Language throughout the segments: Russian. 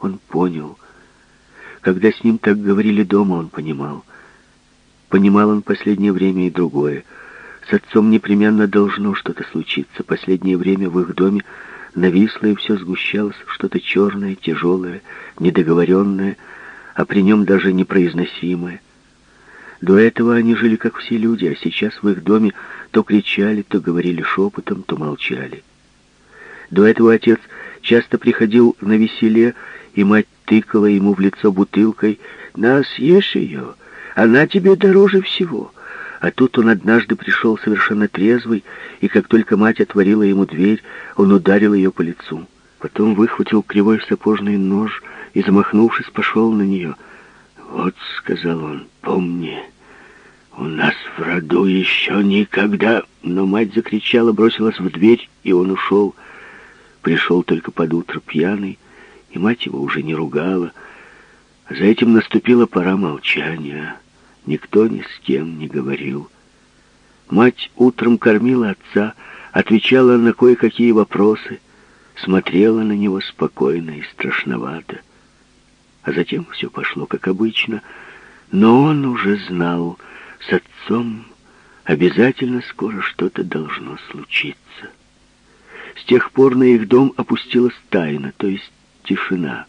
Он понял. Когда с ним так говорили дома, он понимал. Понимал он последнее время и другое. С отцом непременно должно что-то случиться. Последнее время в их доме нависло и все сгущалось, что-то черное, тяжелое, недоговоренное, а при нем даже непроизносимое. До этого они жили как все люди, а сейчас в их доме то кричали, то говорили шепотом, то молчали. До этого отец часто приходил на веселе, и мать тыкала ему в лицо бутылкой «На, съешь ее, она тебе дороже всего». А тут он однажды пришел совершенно трезвый, и как только мать отворила ему дверь, он ударил ее по лицу. Потом выхватил кривой сапожный нож и, замахнувшись, пошел на нее. «Вот», — сказал он, — «помни, у нас в роду еще никогда...» Но мать закричала, бросилась в дверь, и он ушел. Пришел только под утро пьяный, и мать его уже не ругала. За этим наступила пора молчания. Никто ни с кем не говорил. Мать утром кормила отца, отвечала на кое-какие вопросы, смотрела на него спокойно и страшновато. А затем все пошло как обычно, но он уже знал, с отцом обязательно скоро что-то должно случиться. С тех пор на их дом опустилась тайна, то есть тишина.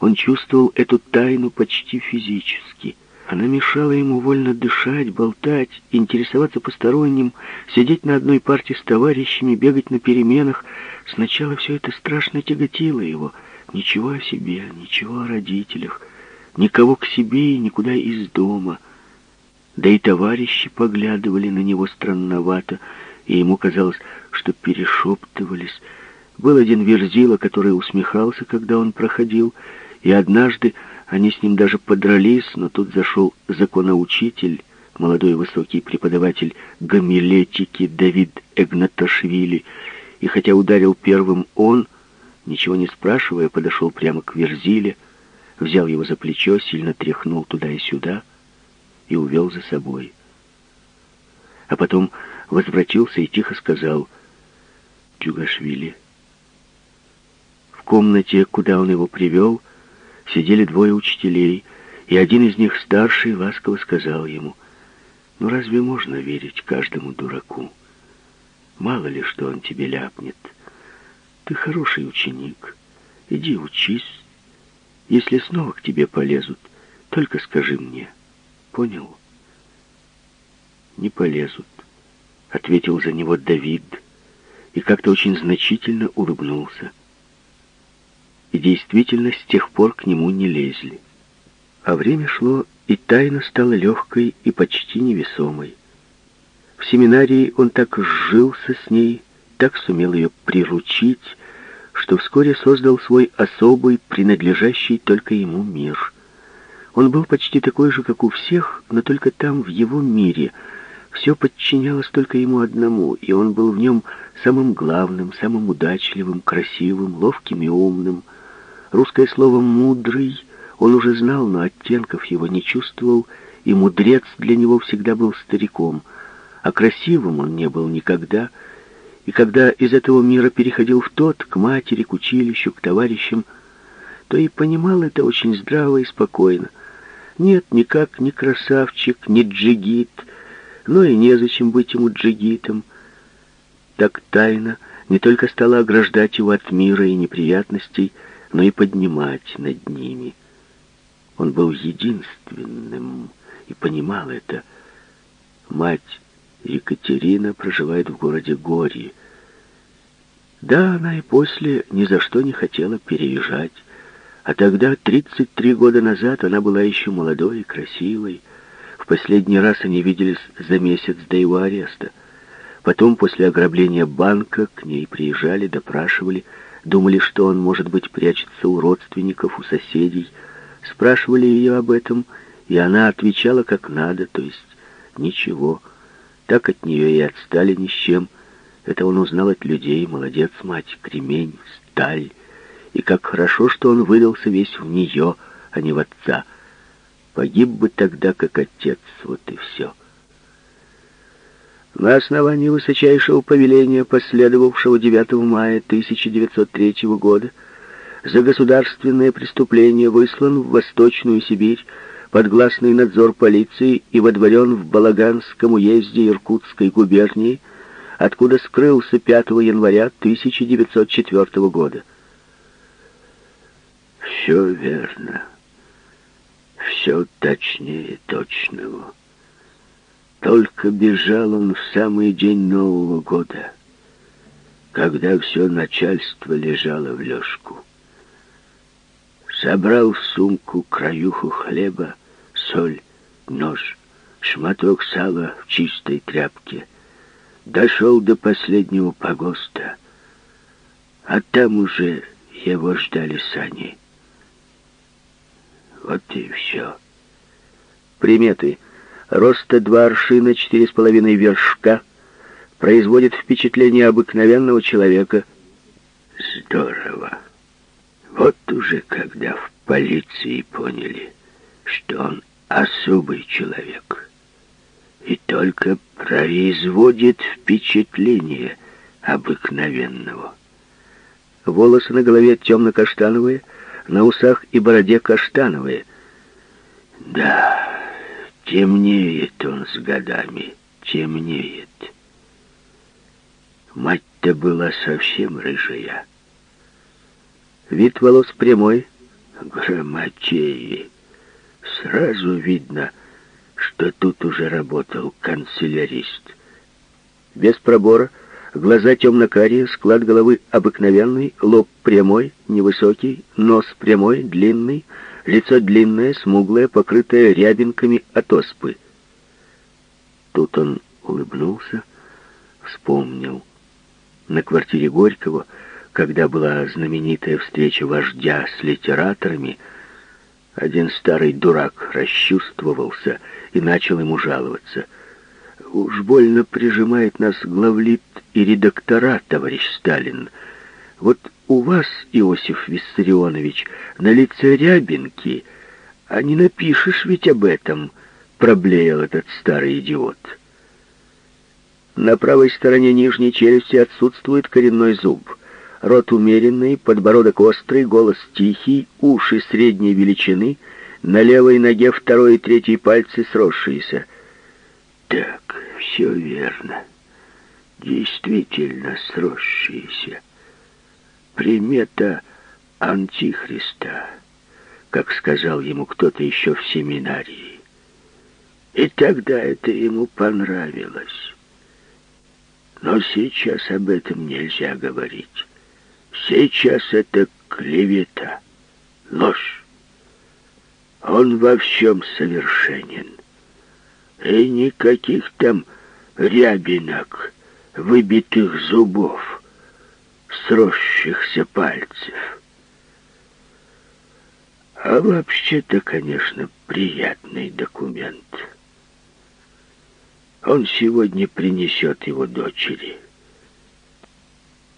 Он чувствовал эту тайну почти физически. Она мешала ему вольно дышать, болтать, интересоваться посторонним, сидеть на одной парте с товарищами, бегать на переменах. Сначала все это страшно тяготило его. Ничего о себе, ничего о родителях, никого к себе и никуда из дома. Да и товарищи поглядывали на него странновато, и ему казалось, что перешептывались. Был один верзила, который усмехался, когда он проходил, и однажды они с ним даже подрались, но тут зашел законоучитель, молодой высокий преподаватель гомилетики Давид Эгнаташвили, и хотя ударил первым он, ничего не спрашивая, подошел прямо к Верзиле, взял его за плечо, сильно тряхнул туда и сюда и увел за собой. А потом возвратился и тихо сказал «Джугашвили». Комнате, куда он его привел, сидели двое учителей, и один из них, старший, ласково сказал ему, «Ну разве можно верить каждому дураку? Мало ли, что он тебе ляпнет. Ты хороший ученик, иди учись. Если снова к тебе полезут, только скажи мне. Понял?» «Не полезут», — ответил за него Давид, и как-то очень значительно улыбнулся и действительно с тех пор к нему не лезли. А время шло, и тайна стала легкой и почти невесомой. В семинарии он так сжился с ней, так сумел ее приручить, что вскоре создал свой особый, принадлежащий только ему мир. Он был почти такой же, как у всех, но только там, в его мире, все подчинялось только ему одному, и он был в нем самым главным, самым удачливым, красивым, ловким и умным, Русское слово «мудрый» он уже знал, но оттенков его не чувствовал, и мудрец для него всегда был стариком, а красивым он не был никогда, и когда из этого мира переходил в тот, к матери, к училищу, к товарищам, то и понимал это очень здраво и спокойно. Нет, никак не красавчик, не джигит, но и незачем быть ему джигитом. Так тайна не только стала ограждать его от мира и неприятностей, но и поднимать над ними. Он был единственным и понимал это. Мать Екатерина проживает в городе Горье. Да, она и после ни за что не хотела переезжать. А тогда, 33 года назад, она была еще молодой и красивой. В последний раз они виделись за месяц до его ареста. Потом, после ограбления банка, к ней приезжали, допрашивали, Думали, что он, может быть, прячется у родственников, у соседей. Спрашивали ее об этом, и она отвечала как надо, то есть ничего. Так от нее и отстали ни с чем. Это он узнал от людей. Молодец, мать, кремень, сталь. И как хорошо, что он выдался весь в нее, а не в отца. Погиб бы тогда, как отец, вот и все. На основании высочайшего повеления, последовавшего 9 мая 1903 года, за государственное преступление выслан в Восточную Сибирь под гласный надзор полиции и водворен в Балаганском уезде Иркутской губернии, откуда скрылся 5 января 1904 года. Все верно. Все точнее точного. Только бежал он в самый день Нового года, когда все начальство лежало в лёжку. Собрал в сумку краюху хлеба, соль, нож, шматок сала в чистой тряпке. Дошел до последнего погоста, а там уже его ждали сани. Вот и все. Приметы. Роста два аршина, четыре с половиной вершка. Производит впечатление обыкновенного человека. Здорово. Вот уже когда в полиции поняли, что он особый человек. И только производит впечатление обыкновенного. Волосы на голове темно-каштановые, на усах и бороде каштановые. Да, темнеет он с годами, темнеет. Мать-то была совсем рыжая. Вид волос прямой. Грамотеи. Сразу видно, что тут уже работал канцелярист. Без пробора, глаза темно-карие, склад головы обыкновенный, лоб прямой, невысокий, нос прямой, длинный, лицо длинное, смуглое, покрытое рябинками от оспы. Тут он улыбнулся, вспомнил. На квартире Горького, когда была знаменитая встреча вождя с литераторами, один старый дурак расчувствовался и начал ему жаловаться. «Уж больно прижимает нас главлит и редактора, товарищ Сталин. Вот у вас, Иосиф Виссарионович, на лице рябинки, а не напишешь ведь об этом», — проблеял этот старый идиот. На правой стороне нижней челюсти отсутствует коренной зуб. Рот умеренный, подбородок острый, голос тихий, уши средней величины, на левой ноге второй и третий пальцы сросшиеся. Так, все верно. Действительно сросшиеся. Примета Антихриста, как сказал ему кто-то еще в семинарии. И тогда это ему понравилось. Но сейчас об этом нельзя говорить. Сейчас это клевета, ложь. Он во всем совершенен. И никаких там рябинок, выбитых зубов, сросшихся пальцев. А вообще-то, конечно, приятный документ. Он сегодня принесет его дочери.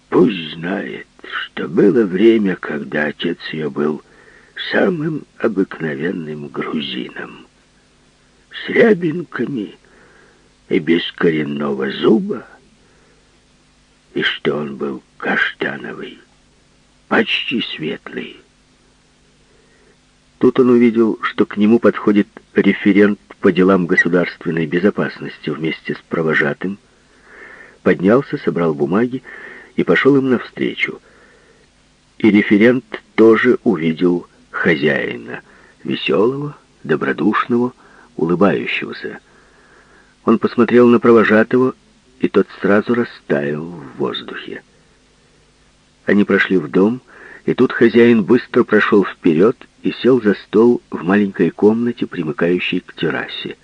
Пусть знает, что было время, когда отец ее был самым обыкновенным грузином, с рябинками и без коренного зуба, и что он был каштановый, почти светлый. Тут он увидел, что к нему подходит референт по делам государственной безопасности вместе с провожатым, поднялся, собрал бумаги и пошел им навстречу. И референт тоже увидел хозяина, веселого, добродушного, улыбающегося. Он посмотрел на провожатого, и тот сразу растаял в воздухе. Они прошли в дом, и тут хозяин быстро прошел вперед и сел за стол в маленькой комнате, примыкающей к террасе.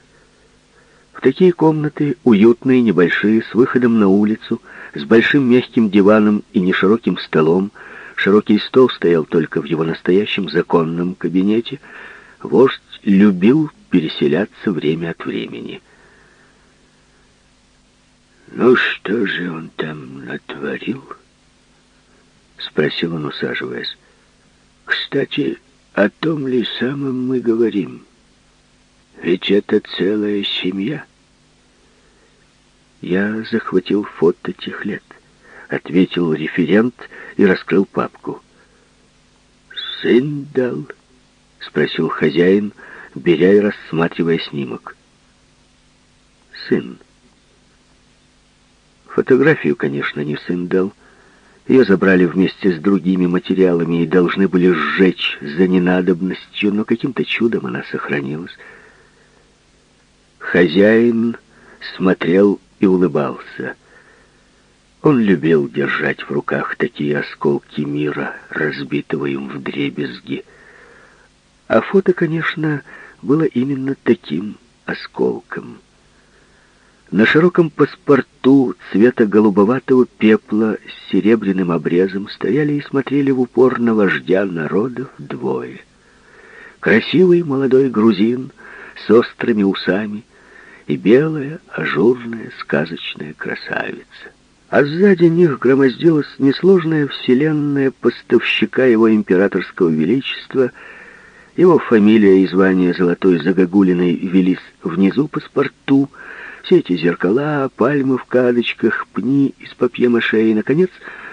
В такие комнаты, уютные, небольшие, с выходом на улицу, с большим мягким диваном и нешироким столом, широкий стол стоял только в его настоящем законном кабинете, вождь любил переселяться время от времени. «Ну что же он там натворил?» — спросил он, усаживаясь. «Кстати, о том ли самом мы говорим? Ведь это целая семья». «Я захватил фото тех лет», — ответил референт и раскрыл папку. сын дал?» — спросил хозяин, беря и рассматривая снимок. «Сын». Фотографию, конечно, не сын дал. Ее забрали вместе с другими материалами и должны были сжечь за ненадобностью, но каким-то чудом она сохранилась. Хозяин смотрел и улыбался. Он любил держать в руках такие осколки мира, разбитого им в дребезги. А фото, конечно, было именно таким осколком. На широком паспорту цвета голубоватого пепла с серебряным обрезом стояли и смотрели в упор на вождя народов двое. Красивый молодой грузин с острыми усами и белая, ажурная, сказочная красавица а сзади них громоздилась несложная вселенная поставщика его императорского величества. Его фамилия и звание золотой загогулиной велись внизу паспорту. Все эти зеркала, пальмы в кадочках, пни из папье-маше и, наконец,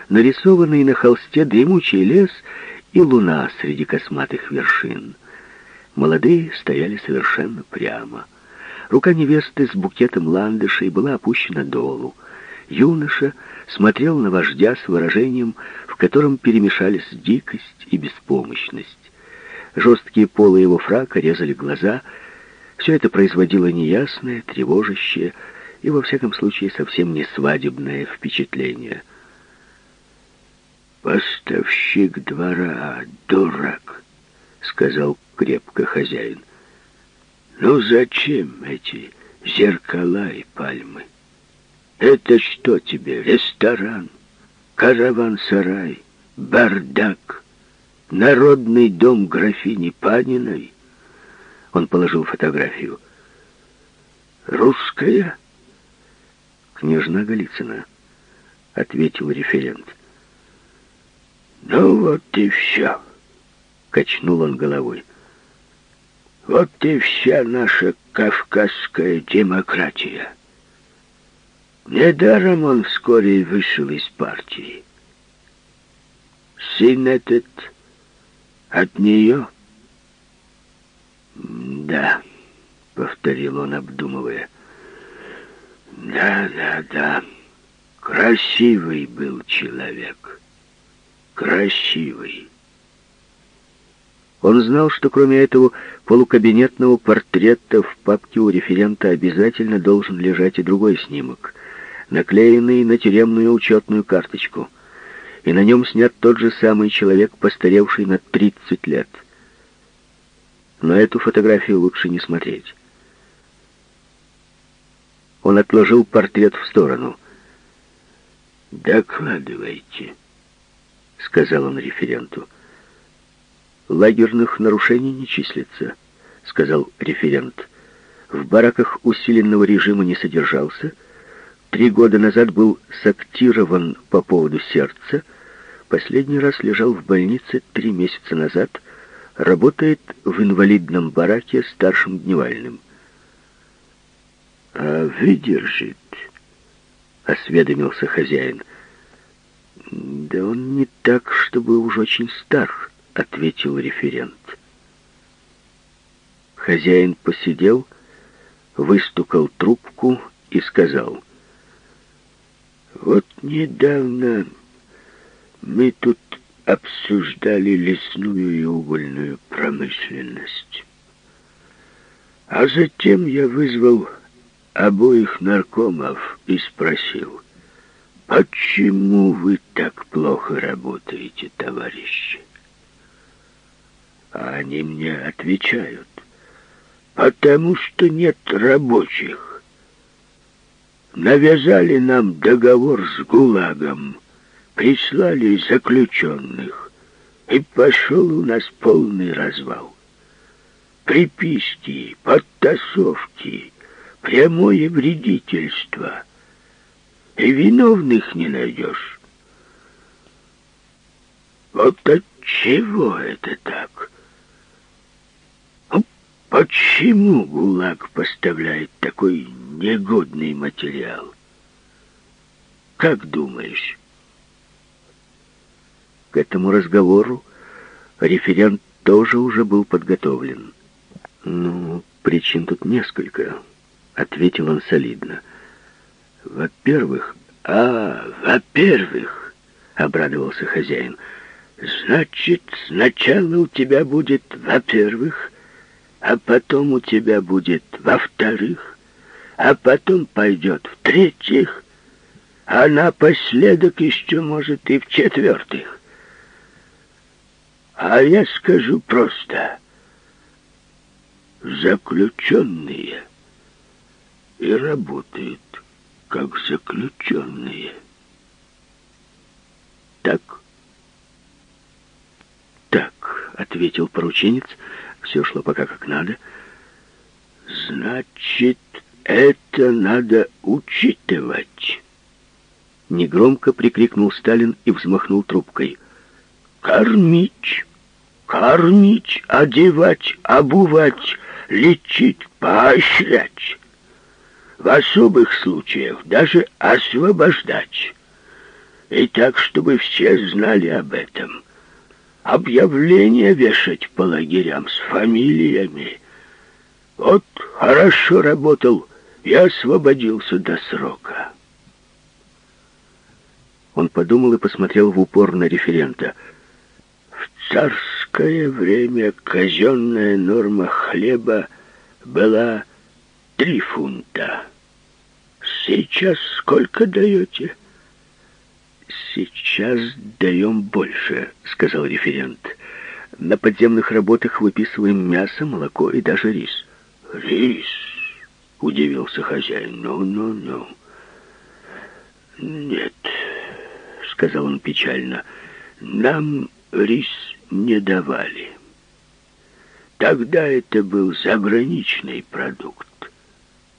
нарисованный на холсте дремучий лес и луна среди косматых вершин. Молодые стояли совершенно прямо. Рука невесты с букетом ландышей была опущена долу. Юноша смотрел на вождя с выражением, в котором перемешались дикость и беспомощность. Жесткие полы его фрака резали глаза. Все это производило неясное, тревожащее и, во всяком случае, совсем не свадебное впечатление. «Поставщик двора, дурак!» — сказал крепко хозяин. «Ну зачем эти зеркала и пальмы?» Это что тебе, ресторан, караван-сарай, бардак, народный дом графини Паниной? Он положил фотографию. «Русская?» «Княжна Голицына», — ответил референт. «Ну вот и все», — качнул он головой. «Вот и вся наша кавказская демократия». Недаром он вскоре вышел из партии. Сын этот от нее? Да, повторил он, обдумывая. Да, да, да. Красивый был человек. Красивый. Он знал, что кроме этого полукабинетного портрета в папке у референта обязательно должен лежать и другой снимок — наклеенный на тюремную учетную карточку, и на нем снят тот же самый человек, постаревший на 30 лет. Но эту фотографию лучше не смотреть. Он отложил портрет в сторону. «Докладывайте», — сказал он референту. «Лагерных нарушений не числится», — сказал референт. «В бараках усиленного режима не содержался» Три года назад был сактирован по поводу сердца, последний раз лежал в больнице три месяца назад, работает в инвалидном бараке старшим дневальным. «А выдержит?» — осведомился хозяин. «Да он не так, чтобы уж очень стар», — ответил референт. Хозяин посидел, выстукал трубку и сказал — вот недавно мы тут обсуждали лесную и угольную промышленность. А затем я вызвал обоих наркомов и спросил, почему вы так плохо работаете, товарищи? А они мне отвечают, потому что нет рабочих навязали нам договор с ГУЛАГом, прислали заключенных, и пошел у нас полный развал. Приписки, подтасовки, прямое вредительство. И виновных не найдешь. Вот от чего это так? Почему ГУЛАГ поставляет такой негодный материал? Как думаешь? К этому разговору Референт тоже уже был подготовлен. «Ну, причин тут несколько», — ответил он солидно. «Во-первых...» «А, во-первых...» — обрадовался хозяин. «Значит, сначала у тебя будет во-первых, а потом у тебя будет во-вторых, а потом пойдет в-третьих, а напоследок еще, может, и в-четвертых. А я скажу просто. Заключенные и работают как заключенные. Так? Так, ответил порученец, все шло пока как надо. Значит, это надо учитывать. Негромко прикрикнул Сталин и взмахнул трубкой. Кормить, кормить, одевать, обувать, лечить, поощрять. В особых случаях даже освобождать. И так, чтобы все знали об этом. Объявления вешать по лагерям с фамилиями. Вот хорошо работал и освободился до срока. Он подумал и посмотрел в упор на референта. Царское время казенная норма хлеба была три фунта. Сейчас сколько даете? Сейчас даем больше, сказал референт. На подземных работах выписываем мясо, молоко и даже рис. Рис? Удивился хозяин. Ну-ну-ну. Нет, сказал он печально, нам рис не давали. Тогда это был заграничный продукт,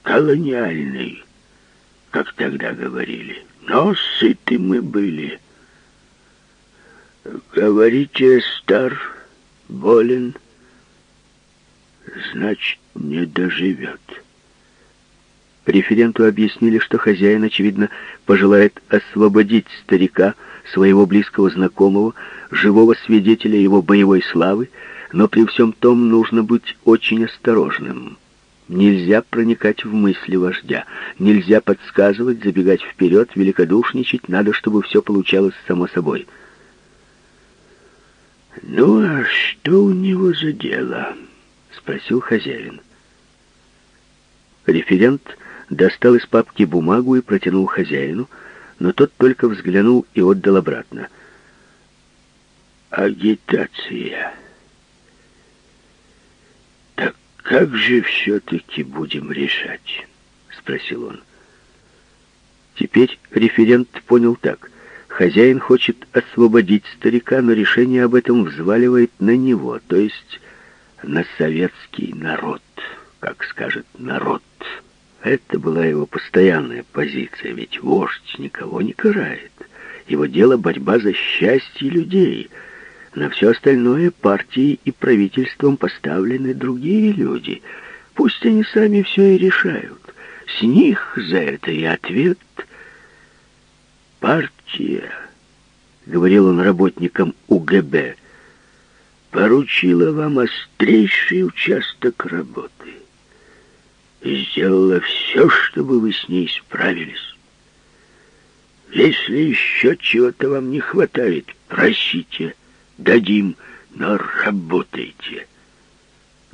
колониальный, как тогда говорили. Но сыты мы были. Говорите, стар, болен, значит, не доживет. Референту объяснили, что хозяин, очевидно, пожелает освободить старика, своего близкого знакомого, живого свидетеля его боевой славы, но при всем том нужно быть очень осторожным. Нельзя проникать в мысли вождя, нельзя подсказывать, забегать вперед, великодушничать, надо, чтобы все получалось само собой. «Ну, а что у него за дело?» — спросил хозяин. Референт достал из папки бумагу и протянул хозяину, но тот только взглянул и отдал обратно. «Агитация. Так как же все-таки будем решать?» — спросил он. Теперь референт понял так. Хозяин хочет освободить старика, но решение об этом взваливает на него, то есть на советский народ, как скажет народ. Это была его постоянная позиция, ведь вождь никого не карает. Его дело — борьба за счастье людей. На все остальное партией и правительством поставлены другие люди. Пусть они сами все и решают. С них за это и ответ. «Партия», — говорил он работникам УГБ, — «поручила вам острейший участок работы» сделала все, чтобы вы с ней справились. Если еще чего-то вам не хватает, просите, дадим, но работайте.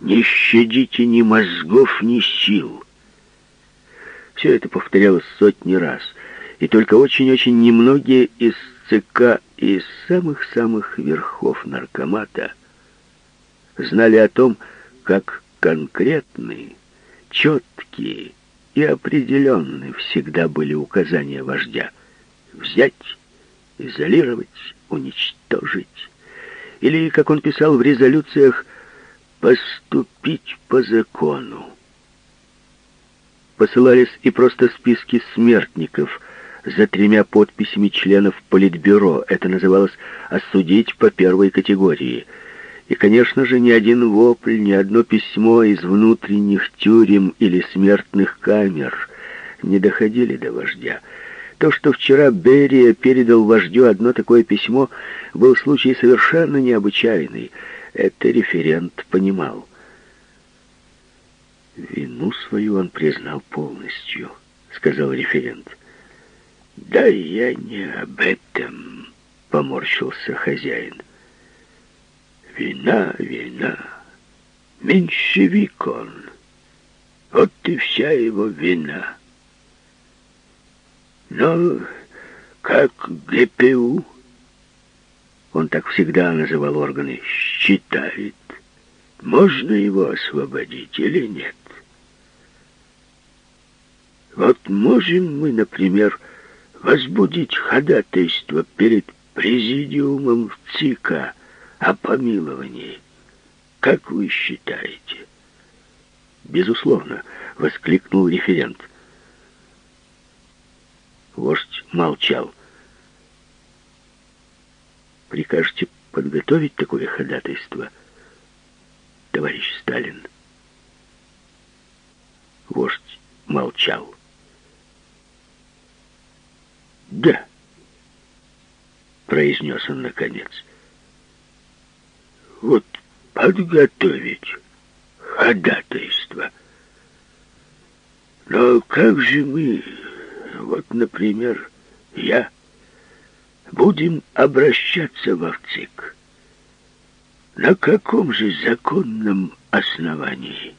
Не щадите ни мозгов, ни сил. Все это повторялось сотни раз, и только очень-очень немногие из ЦК и из самых-самых верхов наркомата знали о том, как конкретные четкие и определенные всегда были указания вождя. Взять, изолировать, уничтожить. Или, как он писал в резолюциях, поступить по закону. Посылались и просто списки смертников за тремя подписями членов Политбюро. Это называлось «осудить по первой категории». И, конечно же, ни один вопль, ни одно письмо из внутренних тюрем или смертных камер не доходили до вождя. То, что вчера Берия передал вождю одно такое письмо, был случай совершенно необычайный. Это референт понимал. «Вину свою он признал полностью», — сказал референт. «Да я не об этом», — поморщился хозяин. «Вина, вина, меньшевик он. Вот и вся его вина». Но как ГПУ, он так всегда называл органы, считает, можно его освободить или нет. Вот можем мы, например, возбудить ходатайство перед президиумом ЦИКа о помиловании. Как вы считаете? Безусловно, воскликнул референт. Вождь молчал. «Прикажете подготовить такое ходатайство, товарищ Сталин?» Вождь молчал. «Да», — произнес он наконец. «Вот подготовить ходатайство. Но как же мы вот, например, я, будем обращаться в ВЦИК. На каком же законном основании?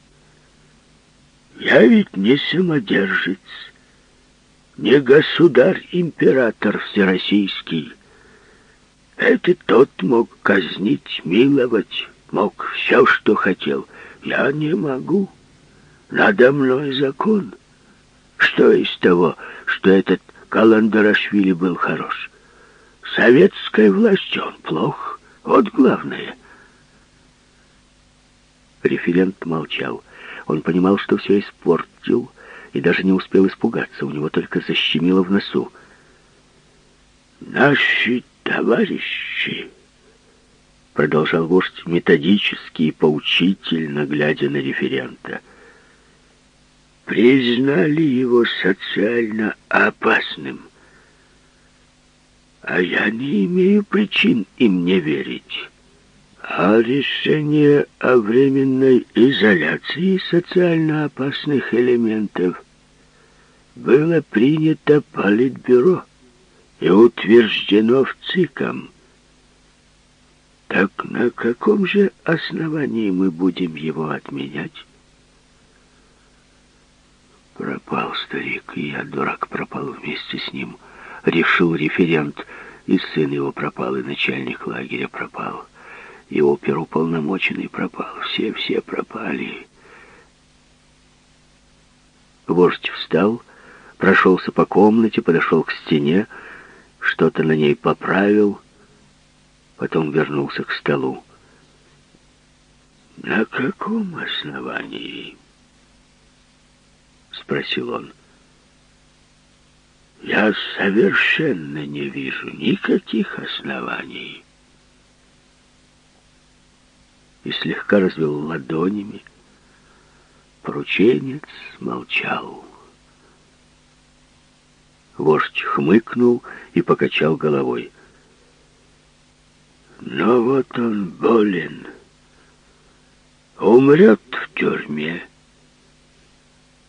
Я ведь не самодержец, не государь-император всероссийский. Это тот мог казнить, миловать, мог все, что хотел. Я не могу. Надо мной закон. Что из того, что этот Каландарашвили был хорош? Советской власти он плох. Вот главное. Референт молчал. Он понимал, что все испортил, и даже не успел испугаться. У него только защемило в носу. «Наши товарищи!» Продолжал вождь методически и поучительно, глядя на референта — признали его социально опасным. А я не имею причин им не верить. А решение о временной изоляции социально опасных элементов было принято Политбюро и утверждено в ЦИКом. Так на каком же основании мы будем его отменять? Пропал старик, и я, дурак, пропал вместе с ним. Решил референт, и сын его пропал, и начальник лагеря пропал. И оперуполномоченный пропал. Все-все пропали. Вождь встал, прошелся по комнате, подошел к стене, что-то на ней поправил, потом вернулся к столу. «На каком основании?» — спросил он. «Я совершенно не вижу никаких оснований». И слегка развел ладонями. Порученец молчал. Вождь хмыкнул и покачал головой. «Но вот он болен, умрет в тюрьме»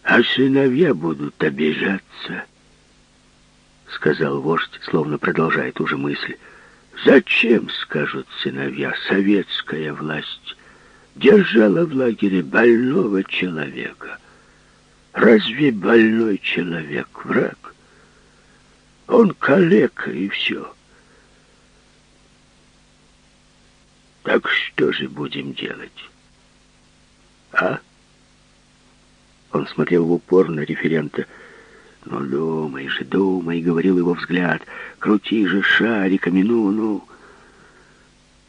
а сыновья будут обижаться, — сказал вождь, словно продолжая ту же мысль. Зачем, скажут сыновья, советская власть держала в лагере больного человека? Разве больной человек враг? Он калека и все. Так что же будем делать? А? Он смотрел в упор на референта. «Ну, думай же, думай», — говорил его взгляд. «Крути же шариками, ну, ну».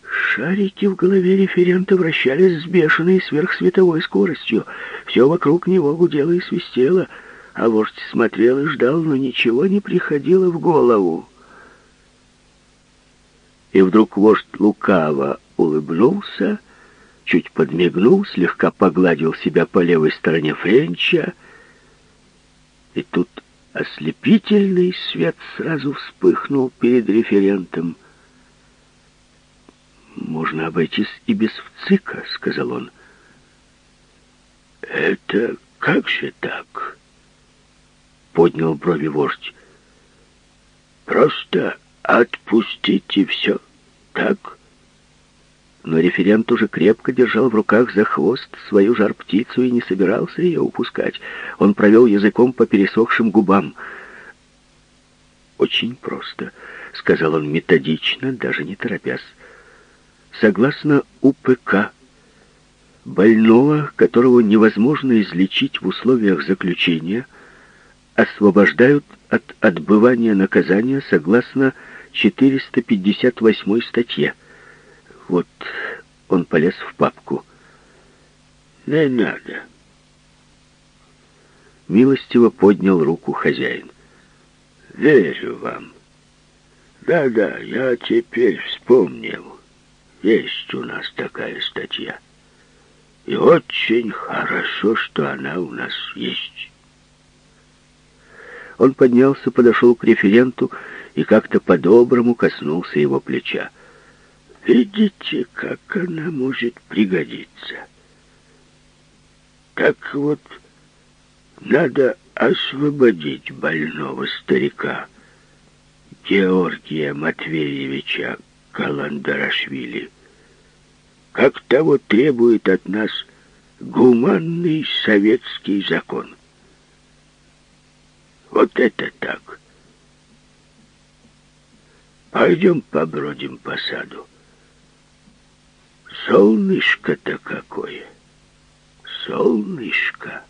Шарики в голове референта вращались с бешеной сверхсветовой скоростью. Все вокруг него гудело и свистело, а вождь смотрел и ждал, но ничего не приходило в голову. И вдруг вождь лукаво улыбнулся чуть подмигнул, слегка погладил себя по левой стороне Френча, и тут Ослепительный свет сразу вспыхнул перед референтом. «Можно обойтись и без ВЦИКа», — сказал он. «Это как же так?» — поднял брови вождь. «Просто отпустите все, так?» Но референт уже крепко держал в руках за хвост свою жар-птицу и не собирался ее упускать. Он провел языком по пересохшим губам. «Очень просто», — сказал он методично, даже не торопясь. «Согласно УПК, больного, которого невозможно излечить в условиях заключения, освобождают от отбывания наказания согласно 458 статье. Вот он полез в папку. «Не надо». Милостиво поднял руку хозяин. «Верю вам. Да-да, я теперь вспомнил. Есть у нас такая статья. И очень хорошо, что она у нас есть». Он поднялся, подошел к референту и как-то по-доброму коснулся его плеча. Видите, как она может пригодиться. Так вот, надо освободить больного старика Георгия Матвеевича Каландарашвили, как того требует от нас гуманный советский закон. Вот это так. Пойдем побродим по саду. Солнышко-то какое! Солнышко!